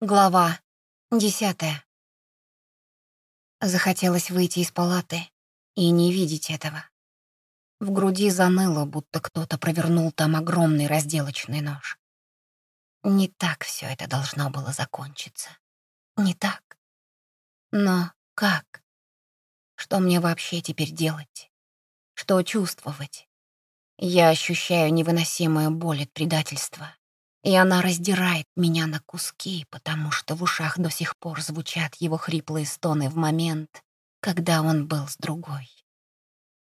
Глава десятая. Захотелось выйти из палаты и не видеть этого. В груди заныло, будто кто-то провернул там огромный разделочный нож. Не так все это должно было закончиться. Не так. Но как? Что мне вообще теперь делать? Что чувствовать? Я ощущаю невыносимую боль от предательства и она раздирает меня на куски, потому что в ушах до сих пор звучат его хриплые стоны в момент, когда он был с другой.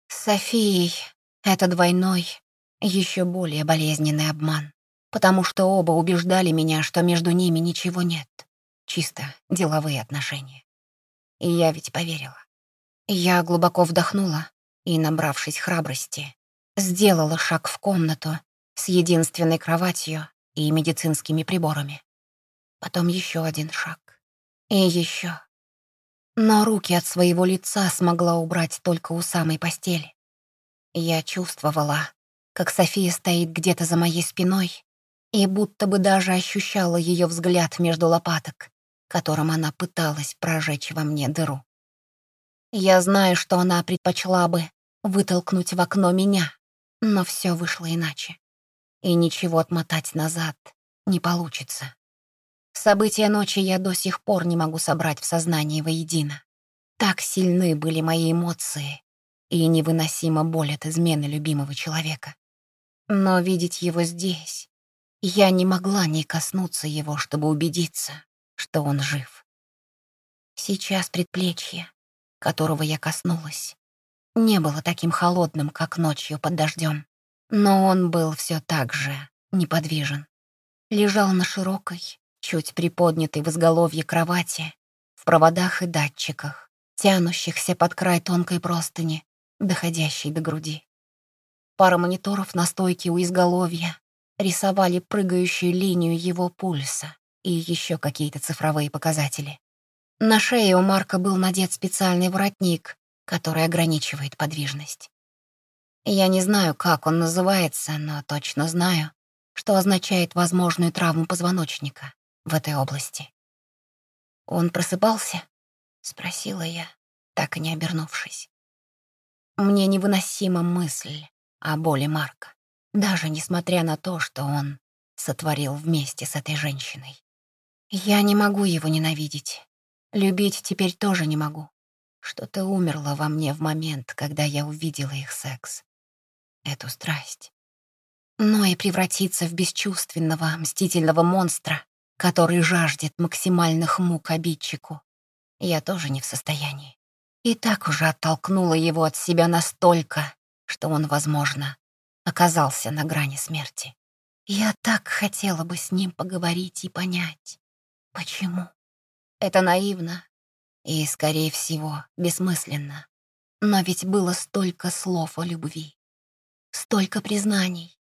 С Софией это двойной, еще более болезненный обман, потому что оба убеждали меня, что между ними ничего нет, чисто деловые отношения. И я ведь поверила. Я глубоко вдохнула и, набравшись храбрости, сделала шаг в комнату с единственной кроватью и медицинскими приборами. Потом еще один шаг. И еще. Но руки от своего лица смогла убрать только у самой постели. Я чувствовала, как София стоит где-то за моей спиной и будто бы даже ощущала ее взгляд между лопаток, которым она пыталась прожечь во мне дыру. Я знаю, что она предпочла бы вытолкнуть в окно меня, но все вышло иначе и ничего отмотать назад не получится. События ночи я до сих пор не могу собрать в сознании воедино. Так сильны были мои эмоции и невыносима боль от измены любимого человека. Но видеть его здесь, я не могла не коснуться его, чтобы убедиться, что он жив. Сейчас предплечье, которого я коснулась, не было таким холодным, как ночью под дождем. Но он был все так же неподвижен. Лежал на широкой, чуть приподнятой в изголовье кровати, в проводах и датчиках, тянущихся под край тонкой простыни, доходящей до груди. Пара мониторов на стойке у изголовья рисовали прыгающую линию его пульса и еще какие-то цифровые показатели. На шее у Марка был надет специальный воротник, который ограничивает подвижность. Я не знаю, как он называется, но точно знаю, что означает возможную травму позвоночника в этой области. «Он просыпался?» — спросила я, так и не обернувшись. Мне невыносима мысль о боли Марка, даже несмотря на то, что он сотворил вместе с этой женщиной. Я не могу его ненавидеть. Любить теперь тоже не могу. Что-то умерло во мне в момент, когда я увидела их секс эту страсть. Но и превратиться в бесчувственного, мстительного монстра, который жаждет максимальных мук обидчику, я тоже не в состоянии. И так уже оттолкнула его от себя настолько, что он, возможно, оказался на грани смерти. Я так хотела бы с ним поговорить и понять, почему. Это наивно и, скорее всего, бессмысленно. Но ведь было столько слов о любви. Столько признаний.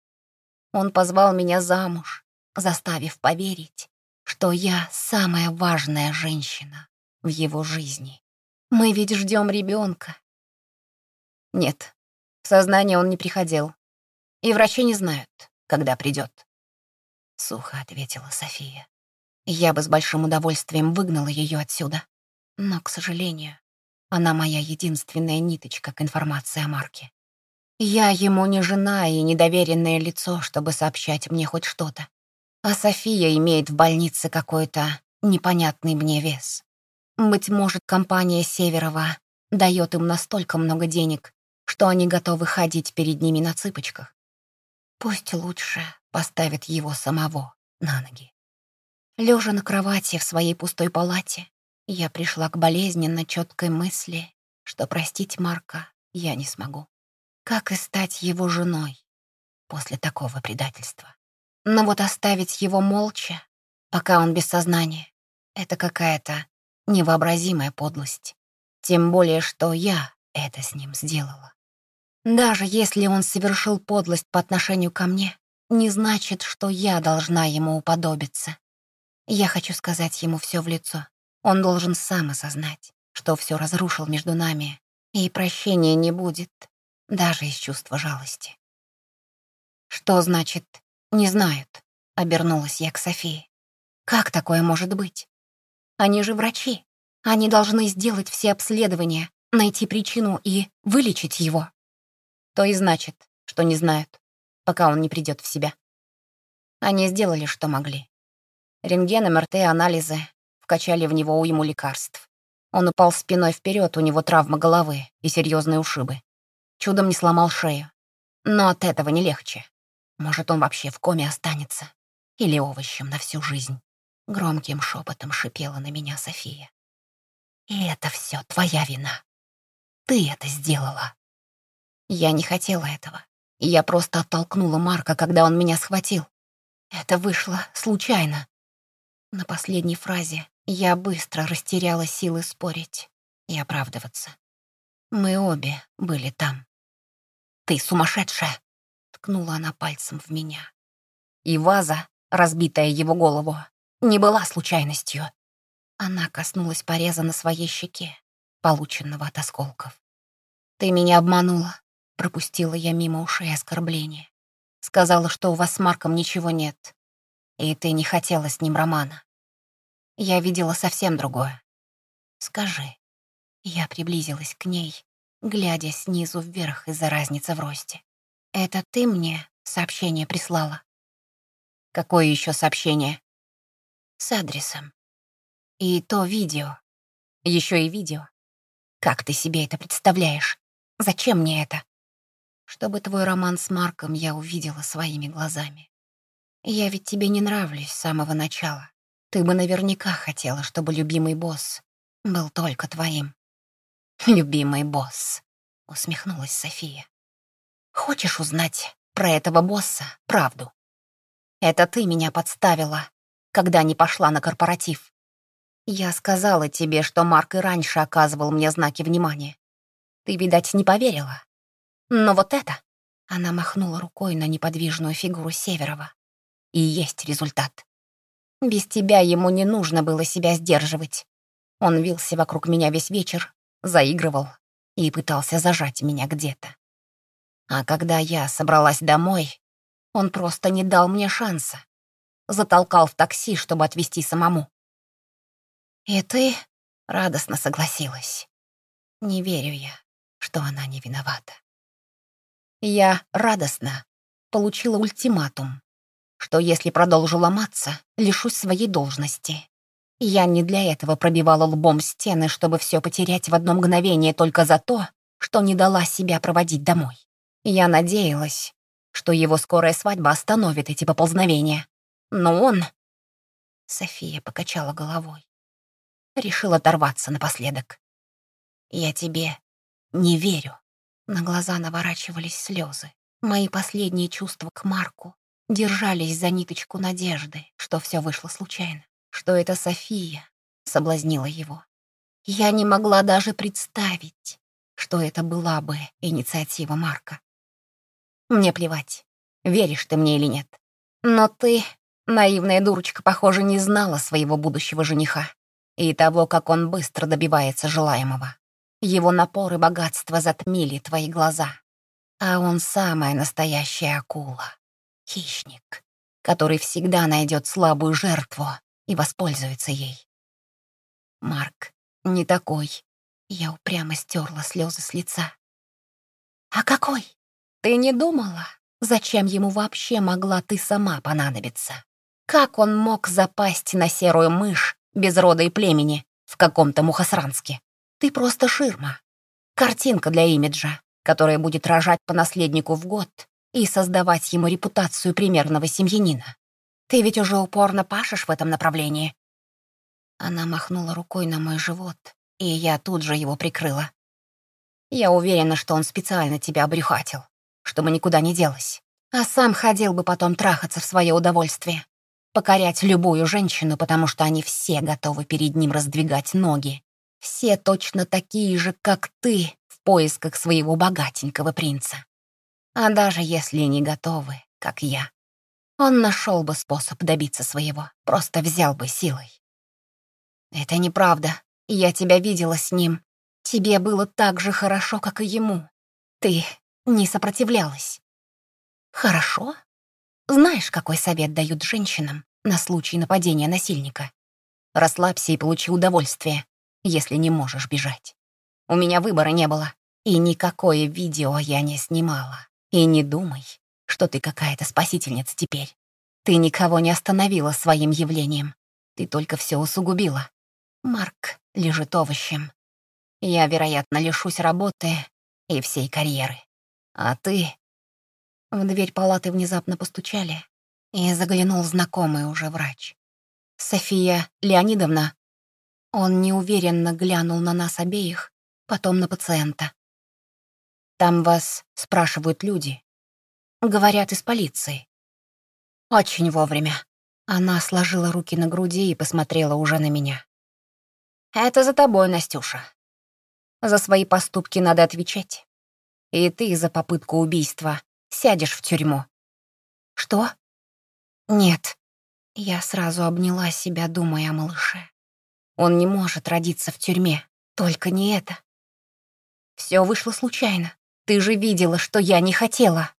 Он позвал меня замуж, заставив поверить, что я самая важная женщина в его жизни. Мы ведь ждем ребенка. Нет, в сознание он не приходил. И врачи не знают, когда придет. Сухо ответила София. Я бы с большим удовольствием выгнала ее отсюда. Но, к сожалению, она моя единственная ниточка к информации о Марке. Я ему не жена и недоверенное лицо, чтобы сообщать мне хоть что-то. А София имеет в больнице какой-то непонятный мне вес. Быть может, компания Северова дает им настолько много денег, что они готовы ходить перед ними на цыпочках. Пусть лучше поставят его самого на ноги. Лежа на кровати в своей пустой палате, я пришла к болезненно четкой мысли, что простить Марка я не смогу. Как и стать его женой после такого предательства? Но вот оставить его молча, пока он без сознания, это какая-то невообразимая подлость. Тем более, что я это с ним сделала. Даже если он совершил подлость по отношению ко мне, не значит, что я должна ему уподобиться. Я хочу сказать ему все в лицо. Он должен сам осознать, что все разрушил между нами, и прощения не будет, даже из чувства жалости. «Что значит «не знают»?» — обернулась я к Софии. Как такое может быть? Они же врачи. Они должны сделать все обследования, найти причину и вылечить его. То и значит, что не знают, пока он не придет в себя. Они сделали, что могли. Рентген, МРТ, анализы вкачали в него уйму лекарств. Он упал спиной вперед, у него травма головы и серьезные ушибы. Чудом не сломал шею. Но от этого не легче. Может, он вообще в коме останется. Или овощем на всю жизнь. Громким шепотом шипела на меня София. И это все твоя вина. Ты это сделала. Я не хотела этого. Я просто оттолкнула Марка, когда он меня схватил. Это вышло случайно. На последней фразе я быстро растеряла силы спорить и оправдываться. Мы обе были там. «Ты сумасшедшая!» — ткнула она пальцем в меня. И ваза, разбитая его голову, не была случайностью. Она коснулась пореза на своей щеке, полученного от осколков. «Ты меня обманула», — пропустила я мимо ушей оскорбления. Сказала, что у вас с Марком ничего нет, и ты не хотела с ним романа. Я видела совсем другое. Скажи. Я приблизилась к ней, глядя снизу вверх из-за разницы в росте. Это ты мне сообщение прислала? Какое еще сообщение? с адресом. И то видео. Еще и видео. Как ты себе это представляешь? Зачем мне это? Чтобы твой роман с Марком я увидела своими глазами. Я ведь тебе не нравлюсь с самого начала. Ты бы наверняка хотела, чтобы любимый босс был только твоим. «Любимый босс», — усмехнулась София. «Хочешь узнать про этого босса правду? Это ты меня подставила, когда не пошла на корпоратив. Я сказала тебе, что Марк и раньше оказывал мне знаки внимания. Ты, видать, не поверила. Но вот это... Она махнула рукой на неподвижную фигуру Северова. И есть результат. Без тебя ему не нужно было себя сдерживать. Он вился вокруг меня весь вечер, заигрывал и пытался зажать меня где-то. А когда я собралась домой, он просто не дал мне шанса затолкал в такси, чтобы отвезти самому. И ты радостно согласилась. Не верю я, что она не виновата. Я радостно получила ультиматум, что если продолжу ломаться, лишусь своей должности. Я не для этого пробивала лбом стены, чтобы все потерять в одно мгновение только за то, что не дала себя проводить домой. Я надеялась, что его скорая свадьба остановит эти поползновения. Но он... София покачала головой. Решил оторваться напоследок. Я тебе не верю. На глаза наворачивались слезы. Мои последние чувства к Марку держались за ниточку надежды, что все вышло случайно, что это София соблазнила его. Я не могла даже представить, что это была бы инициатива Марка. Мне плевать, веришь ты мне или нет. Но ты Наивная дурочка, похоже, не знала своего будущего жениха и того, как он быстро добивается желаемого. Его напор и богатство затмили твои глаза. А он самая настоящая акула. Хищник, который всегда найдет слабую жертву и воспользуется ей. Марк не такой. Я упрямо стерла слезы с лица. А какой? Ты не думала, зачем ему вообще могла ты сама понадобиться? Как он мог запасть на серую мышь без рода и племени в каком-то Мухосранске? Ты просто ширма. Картинка для имиджа, которая будет рожать по наследнику в год и создавать ему репутацию примерного семьянина. Ты ведь уже упорно пашешь в этом направлении. Она махнула рукой на мой живот, и я тут же его прикрыла. Я уверена, что он специально тебя обрюхатил, чтобы никуда не делась, а сам ходил бы потом трахаться в свое удовольствие покорять любую женщину, потому что они все готовы перед ним раздвигать ноги. Все точно такие же, как ты, в поисках своего богатенького принца. А даже если не готовы, как я, он нашел бы способ добиться своего, просто взял бы силой. Это неправда. Я тебя видела с ним. Тебе было так же хорошо, как и ему. Ты не сопротивлялась. Хорошо? Знаешь, какой совет дают женщинам, на случай нападения насильника. Расслабься и получи удовольствие, если не можешь бежать. У меня выбора не было, и никакое видео я не снимала. И не думай, что ты какая-то спасительница теперь. Ты никого не остановила своим явлением. Ты только все усугубила. Марк лежит овощем. Я, вероятно, лишусь работы и всей карьеры. А ты... В дверь палаты внезапно постучали, и заглянул знакомый уже врач. «София Леонидовна». Он неуверенно глянул на нас обеих, потом на пациента. «Там вас спрашивают люди. Говорят, из полиции». «Очень вовремя». Она сложила руки на груди и посмотрела уже на меня. «Это за тобой, Настюша. За свои поступки надо отвечать. И ты за попытку убийства сядешь в тюрьму». «Что?» «Нет». Я сразу обняла себя, думая о малыше. Он не может родиться в тюрьме, только не это. Все вышло случайно. Ты же видела, что я не хотела.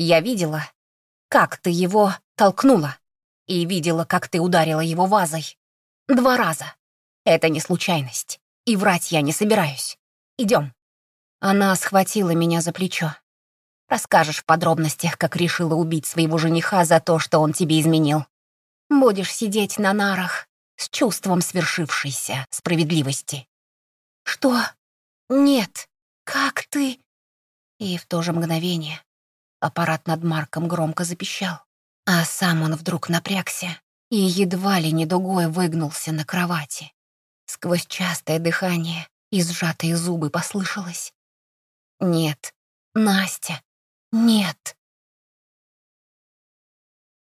Я видела, как ты его толкнула. И видела, как ты ударила его вазой. Два раза. Это не случайность. И врать я не собираюсь. Идем. Она схватила меня за плечо. Расскажешь в подробностях, как решила убить своего жениха за то, что он тебе изменил. Будешь сидеть на нарах с чувством свершившейся справедливости. Что? Нет. Как ты? И в то же мгновение аппарат над Марком громко запищал, а сам он вдруг напрягся и едва ли не дугой выгнулся на кровати. Сквозь частое дыхание и сжатые зубы послышалось. «Нет, Настя, нет!»